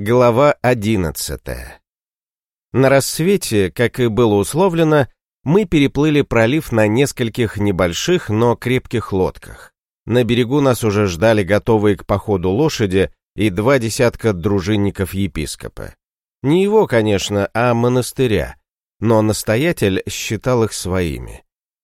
Глава одиннадцатая. На рассвете, как и было условлено, мы переплыли пролив на нескольких небольших, но крепких лодках. На берегу нас уже ждали готовые к походу лошади и два десятка дружинников епископа. Не его, конечно, а монастыря, но настоятель считал их своими.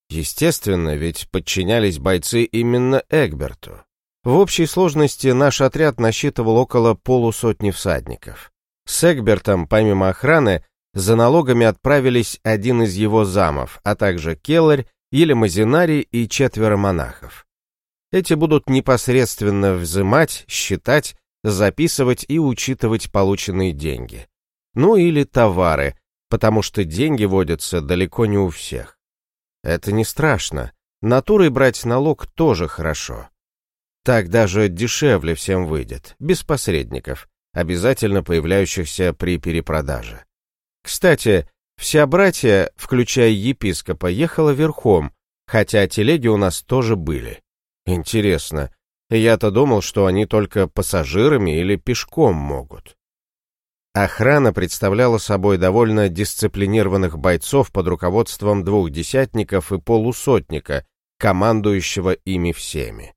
Естественно, ведь подчинялись бойцы именно Эгберту. В общей сложности наш отряд насчитывал около полусотни всадников. С Эгбертом, помимо охраны, за налогами отправились один из его замов, а также келарь, елемазинарий и четверо монахов. Эти будут непосредственно взимать, считать, записывать и учитывать полученные деньги. Ну или товары, потому что деньги водятся далеко не у всех. Это не страшно, натурой брать налог тоже хорошо. Так даже дешевле всем выйдет, без посредников, обязательно появляющихся при перепродаже. Кстати, вся братья, включая епископа, ехала верхом, хотя телеги у нас тоже были. Интересно, я-то думал, что они только пассажирами или пешком могут. Охрана представляла собой довольно дисциплинированных бойцов под руководством двух десятников и полусотника, командующего ими всеми.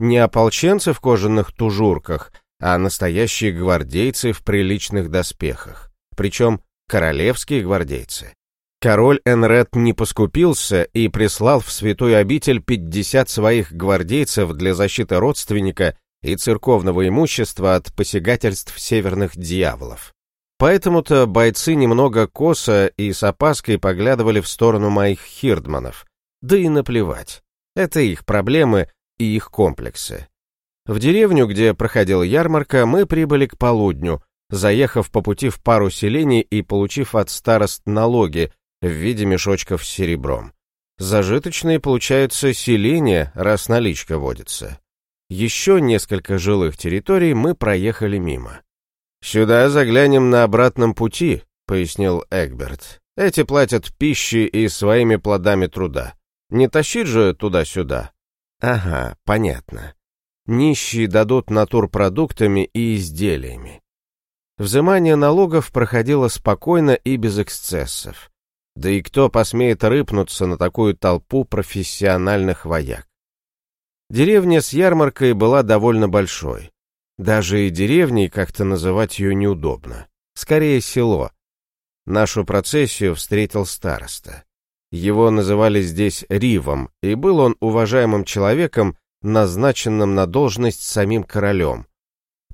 Не ополченцы в кожаных тужурках, а настоящие гвардейцы в приличных доспехах, причем королевские гвардейцы. Король Энред не поскупился и прислал в святую обитель 50 своих гвардейцев для защиты родственника и церковного имущества от посягательств северных дьяволов. Поэтому-то бойцы немного косо и с опаской поглядывали в сторону моих хирдманов. Да и наплевать. Это их проблемы, и их комплексы. В деревню, где проходила ярмарка, мы прибыли к полудню, заехав по пути в пару селений и получив от старост налоги в виде мешочков с серебром. Зажиточные, получаются, селения, раз наличка водится. Еще несколько жилых территорий мы проехали мимо. «Сюда заглянем на обратном пути», — пояснил Эгберт. «Эти платят пищей и своими плодами труда. Не тащить же туда-сюда, Ага, понятно. Нищие дадут натурпродуктами и изделиями. Взимание налогов проходило спокойно и без эксцессов. Да и кто посмеет рыпнуться на такую толпу профессиональных вояк? Деревня с ярмаркой была довольно большой. Даже и деревней как-то называть ее неудобно. Скорее село. Нашу процессию встретил староста. Его называли здесь Ривом, и был он уважаемым человеком, назначенным на должность самим королем.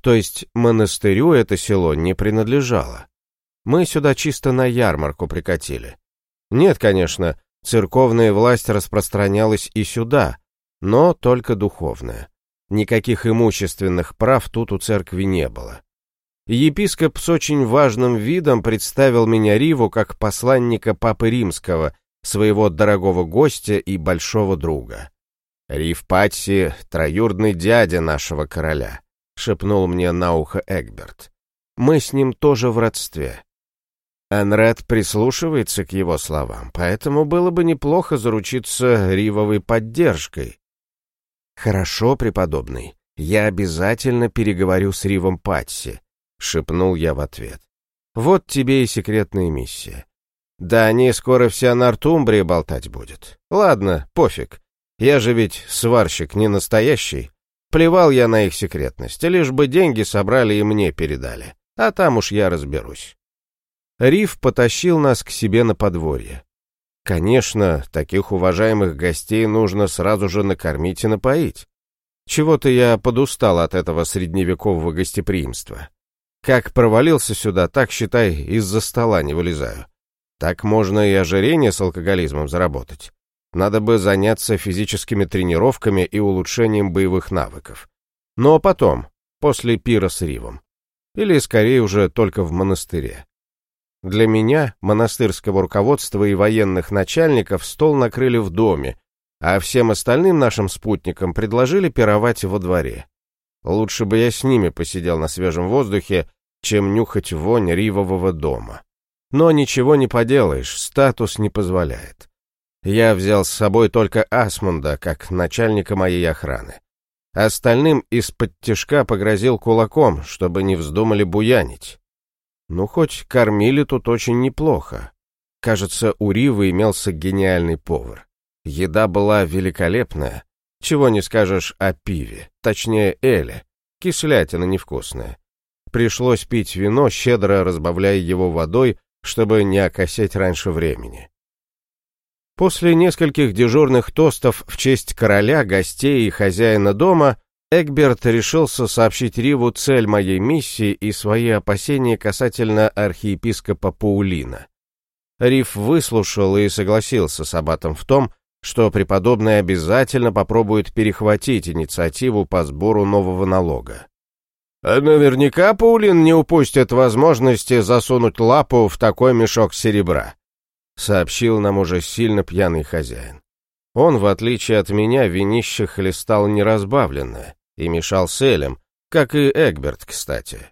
То есть монастырю это село не принадлежало. Мы сюда чисто на ярмарку прикатили. Нет, конечно, церковная власть распространялась и сюда, но только духовная. Никаких имущественных прав тут у церкви не было. Епископ с очень важным видом представил меня Риву как посланника Папы Римского своего дорогого гостя и большого друга. «Риф Патси — троюродный дядя нашего короля», — шепнул мне на ухо Эгберт. «Мы с ним тоже в родстве». Энред прислушивается к его словам, поэтому было бы неплохо заручиться Ривовой поддержкой. «Хорошо, преподобный, я обязательно переговорю с Ривом Патси», — шепнул я в ответ. «Вот тебе и секретная миссия. Да они скоро вся Нортумбрия болтать будет. Ладно, пофиг. Я же ведь сварщик не настоящий. Плевал я на их секретность, лишь бы деньги собрали и мне передали. А там уж я разберусь. Риф потащил нас к себе на подворье. Конечно, таких уважаемых гостей нужно сразу же накормить и напоить. Чего-то я подустал от этого средневекового гостеприимства. Как провалился сюда, так, считай, из-за стола не вылезаю. Так можно и ожирение с алкоголизмом заработать. Надо бы заняться физическими тренировками и улучшением боевых навыков. Но потом, после пира с Ривом. Или, скорее, уже только в монастыре. Для меня, монастырского руководства и военных начальников стол накрыли в доме, а всем остальным нашим спутникам предложили пировать во дворе. Лучше бы я с ними посидел на свежем воздухе, чем нюхать вонь ривового дома. Но ничего не поделаешь, статус не позволяет. Я взял с собой только Асмунда, как начальника моей охраны. Остальным из-под тишка погрозил кулаком, чтобы не вздумали буянить. Ну, хоть кормили тут очень неплохо. Кажется, у Ривы имелся гениальный повар. Еда была великолепная. Чего не скажешь о пиве, точнее эле. Кислятина невкусная. Пришлось пить вино, щедро разбавляя его водой, чтобы не окосеть раньше времени. После нескольких дежурных тостов в честь короля, гостей и хозяина дома, Эгберт решился сообщить Риву цель моей миссии и свои опасения касательно архиепископа Паулина. Рив выслушал и согласился с аббатом в том, что преподобный обязательно попробует перехватить инициативу по сбору нового налога. А наверняка Паулин не упустит возможности засунуть лапу в такой мешок серебра, сообщил нам уже сильно пьяный хозяин. Он, в отличие от меня, винище хлестал неразбавленное и мешал с Элем, как и Эгберт, кстати.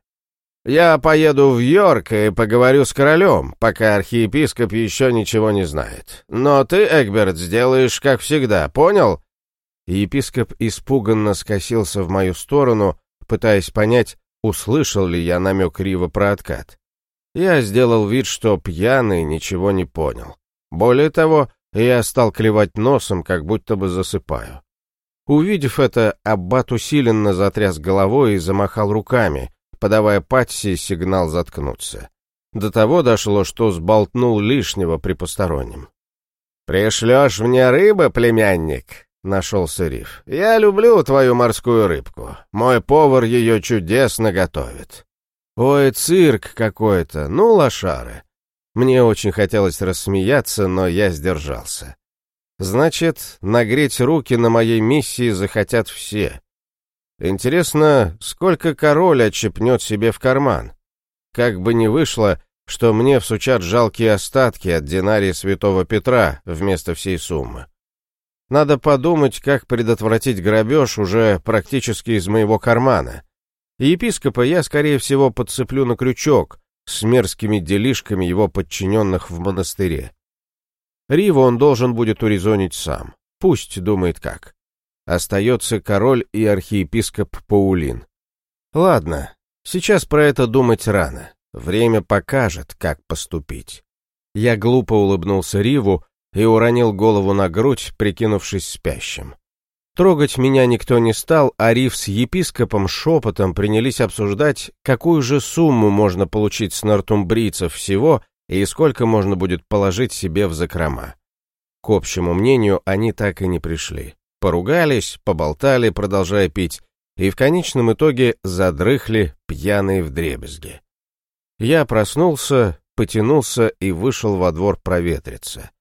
Я поеду в Йорк и поговорю с королем, пока архиепископ еще ничего не знает. Но ты, Эгберт, сделаешь как всегда, понял?» Епископ испуганно скосился в мою сторону, пытаясь понять, услышал ли я намек Рива про откат. Я сделал вид, что пьяный ничего не понял. Более того, я стал клевать носом, как будто бы засыпаю. Увидев это, Аббат усиленно затряс головой и замахал руками, подавая Патси сигнал заткнуться. До того дошло, что сболтнул лишнего при постороннем. «Пришлешь мне рыбы, племянник?» — нашелся Риф. «Я люблю твою морскую рыбку. Мой повар ее чудесно готовит». «Ой, цирк какой-то, ну, лошары». Мне очень хотелось рассмеяться, но я сдержался. Значит, нагреть руки на моей миссии захотят все. Интересно, сколько король отщепнет себе в карман? Как бы ни вышло, что мне всучат жалкие остатки от динария святого Петра вместо всей суммы. Надо подумать, как предотвратить грабеж уже практически из моего кармана. епископа я, скорее всего, подцеплю на крючок с мерзкими делишками его подчиненных в монастыре. Риву он должен будет урезонить сам. Пусть думает как. Остается король и архиепископ Паулин. Ладно, сейчас про это думать рано. Время покажет, как поступить. Я глупо улыбнулся Риву и уронил голову на грудь, прикинувшись спящим. Трогать меня никто не стал, а Рив с епископом шепотом принялись обсуждать, какую же сумму можно получить с нортумбрийцев всего и сколько можно будет положить себе в закрома. К общему мнению, они так и не пришли. Поругались, поболтали, продолжая пить, и в конечном итоге задрыхли пьяные вдребезги. Я проснулся, потянулся и вышел во двор проветриться.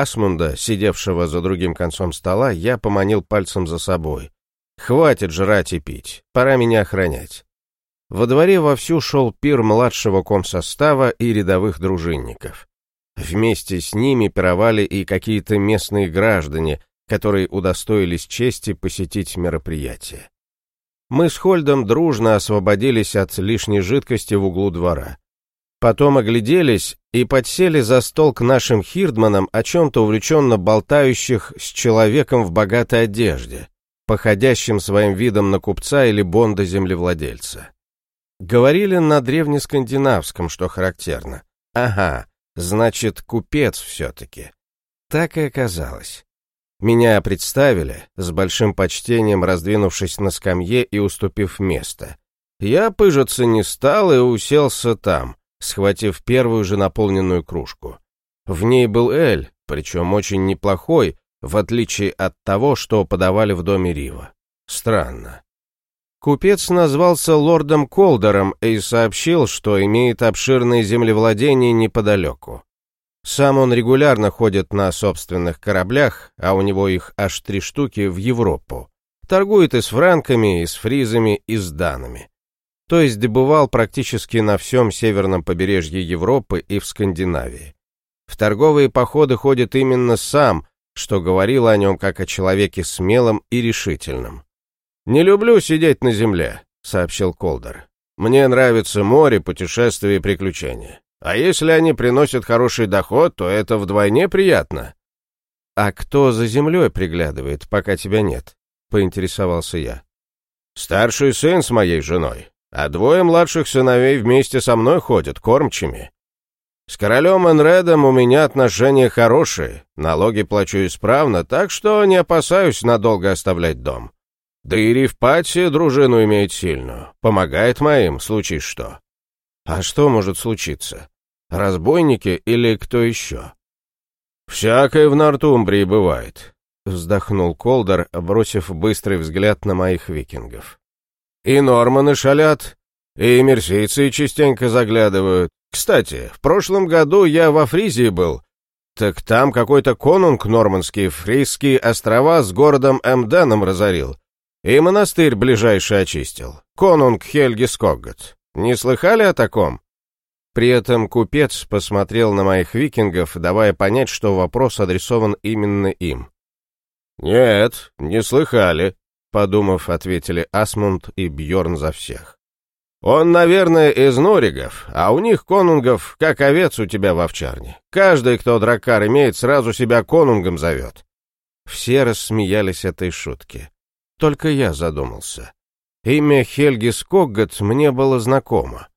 Асмунда, сидевшего за другим концом стола, я поманил пальцем за собой. «Хватит жрать и пить, пора меня охранять». Во дворе вовсю шел пир младшего комсостава и рядовых дружинников. Вместе с ними пировали и какие-то местные граждане, которые удостоились чести посетить мероприятие. Мы с Хольдом дружно освободились от лишней жидкости в углу двора. Потом огляделись и подсели за стол к нашим хирдманам, о чем-то увлеченно болтающих с человеком в богатой одежде, походящим своим видом на купца или бонда-землевладельца. Говорили на древнескандинавском, что характерно. Ага, значит, купец все-таки. Так и оказалось. Меня представили, с большим почтением раздвинувшись на скамье и уступив место. Я пыжиться не стал и уселся там, схватив первую же наполненную кружку. В ней был эль, причем очень неплохой, в отличие от того, что подавали в доме Рива. Странно. Купец назвался лордом Колдером и сообщил, что имеет обширные землевладения неподалеку. Сам он регулярно ходит на собственных кораблях, а у него их аж три штуки в Европу. Торгует и с франками, и с фризами, и с данами. То есть добывал практически на всем северном побережье Европы и в Скандинавии. В торговые походы ходит именно сам, что говорило о нем как о человеке смелом и решительном. «Не люблю сидеть на земле», — сообщил Колдер. «Мне нравится море, путешествия и приключения. А если они приносят хороший доход, то это вдвойне приятно. А кто за землей приглядывает, пока тебя нет? Поинтересовался я. Старший сын с моей женой, а двое младших сыновей вместе со мной ходят кормчими. С королем Энредом у меня отношения хорошие, налоги плачу исправно, так что не опасаюсь надолго оставлять дом. Да и Рифпати дружину имеет сильную, помогает моим, случись что. А что может случиться? Разбойники или кто еще? Всякое в Нортумбрии бывает, вздохнул Колдер, бросив быстрый взгляд на моих викингов. И норманы шалят, и мерсийцы частенько заглядывают. Кстати, в прошлом году я во Фризии был. Так там какой-то конунг нормандский фризские острова с городом Эмденом разорил. И монастырь ближайший очистил. Конунг Хельги Скоггот. Не слыхали о таком? При этом купец посмотрел на моих викингов, давая понять, что вопрос адресован именно им. «Нет, не слыхали», — подумав, ответили Асмунд и Бьорн за всех. «Он, наверное, из Норигов, а у них конунгов, как овец у тебя в овчарне. Каждый, кто дракар имеет, сразу себя конунгом зовет». Все рассмеялись этой шутке. Только я задумался. Имя Хельги Скоггат мне было знакомо.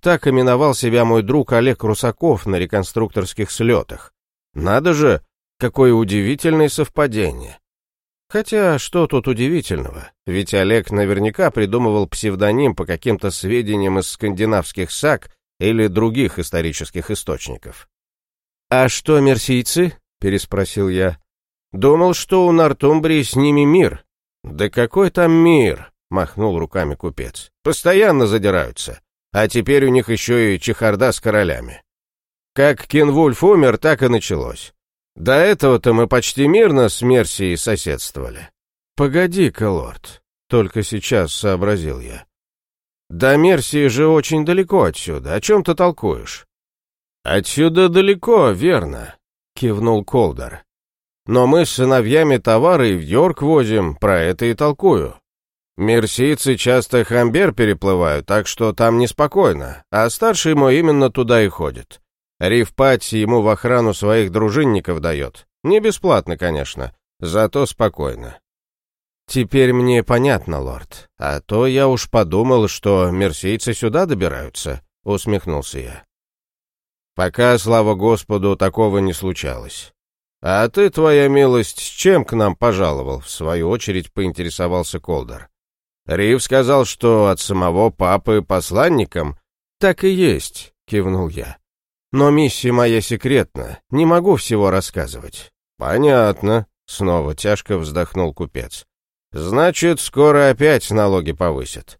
Так именовал себя мой друг Олег Русаков на реконструкторских слетах. Надо же, какое удивительное совпадение. Хотя, что тут удивительного? Ведь Олег наверняка придумывал псевдоним по каким-то сведениям из скандинавских саг или других исторических источников. «А что мерсийцы?» — переспросил я. «Думал, что у Нортумбрии с ними мир, «Да какой там мир?» — махнул руками купец. «Постоянно задираются. А теперь у них еще и чехарда с королями. Как Кинвульф умер, так и началось. До этого-то мы почти мирно с Мерсией соседствовали». «Погоди-ка, лорд», — только сейчас сообразил я. «До Мерсии же очень далеко отсюда. О чем ты толкуешь?» «Отсюда далеко, верно», — кивнул Колдер. Но мы с сыновьями товары в Йорк возим, про это и толкую. Мерсийцы часто Хамбер переплывают, так что там неспокойно, а старший мой именно туда и ходит. Риф Патти ему в охрану своих дружинников дает. Не бесплатно, конечно, зато спокойно. Теперь мне понятно, лорд. А то я уж подумал, что мерсийцы сюда добираются, усмехнулся я. Пока, слава Господу, такого не случалось. «А ты, твоя милость, с чем к нам пожаловал?» В свою очередь поинтересовался Колдер. «Рив сказал, что от самого папы посланником?» «Так и есть», — кивнул я. «Но миссия моя секретна, не могу всего рассказывать». «Понятно», — снова тяжко вздохнул купец. «Значит, скоро опять налоги повысят».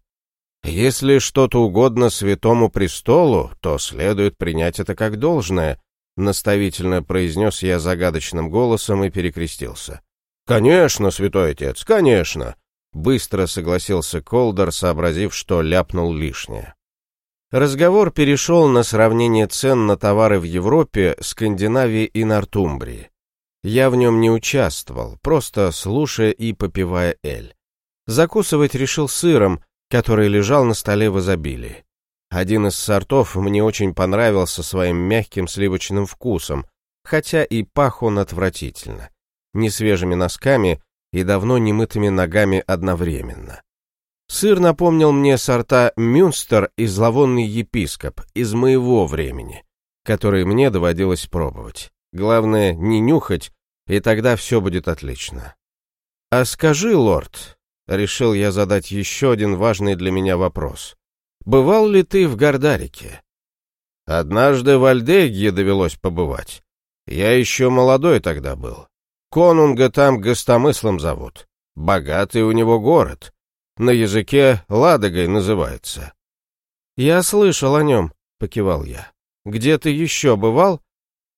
«Если что-то угодно святому престолу, то следует принять это как должное», Наставительно произнес я загадочным голосом и перекрестился. «Конечно, святой отец, конечно!» Быстро согласился Колдер, сообразив, что ляпнул лишнее. Разговор перешел на сравнение цен на товары в Европе, Скандинавии и Нортумбрии. Я в нем не участвовал, просто слушая и попивая эль. Закусывать решил сыром, который лежал на столе в изобилии. Один из сортов мне очень понравился своим мягким сливочным вкусом, хотя и пах он отвратительно, несвежими носками и давно немытыми ногами одновременно. Сыр напомнил мне сорта Мюнстер и зловонный епископ из моего времени, которые мне доводилось пробовать. Главное, не нюхать, и тогда все будет отлично. «А скажи, лорд», — решил я задать еще один важный для меня вопрос, Бывал ли ты в Гордарике? Однажды в Альдегье довелось побывать. Я еще молодой тогда был. Конунга там гостомыслом зовут. Богатый у него город. На языке Ладогой называется. Я слышал о нем, покивал я. Где ты еще бывал?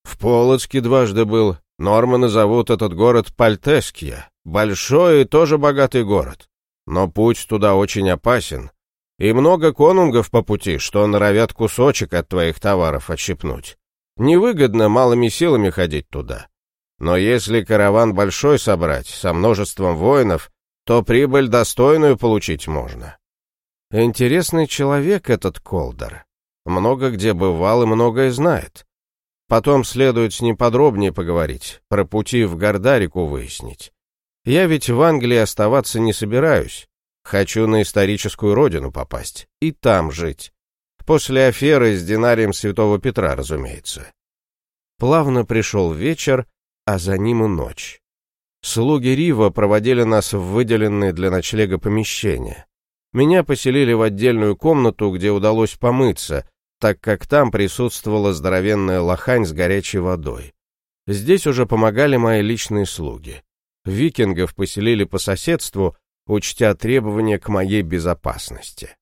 В Полоцке дважды был. Норманы зовут этот город Пальтеския. Большой и тоже богатый город. Но путь туда очень опасен. И много конунгов по пути, что норовят кусочек от твоих товаров отщипнуть. Невыгодно малыми силами ходить туда. Но если караван большой собрать, со множеством воинов, то прибыль достойную получить можно. Интересный человек этот Колдер. Много где бывал и многое знает. Потом следует с ним подробнее поговорить, про пути в Гордарику выяснить. Я ведь в Англии оставаться не собираюсь. Хочу на историческую родину попасть и там жить. После аферы с динарием Святого Петра, разумеется. Плавно пришел вечер, а за ним и ночь. Слуги Рива проводили нас в выделенное для ночлега помещение. Меня поселили в отдельную комнату, где удалось помыться, так как там присутствовала здоровенная лохань с горячей водой. Здесь уже помогали мои личные слуги. Викингов поселили по соседству, учтя требования к моей безопасности.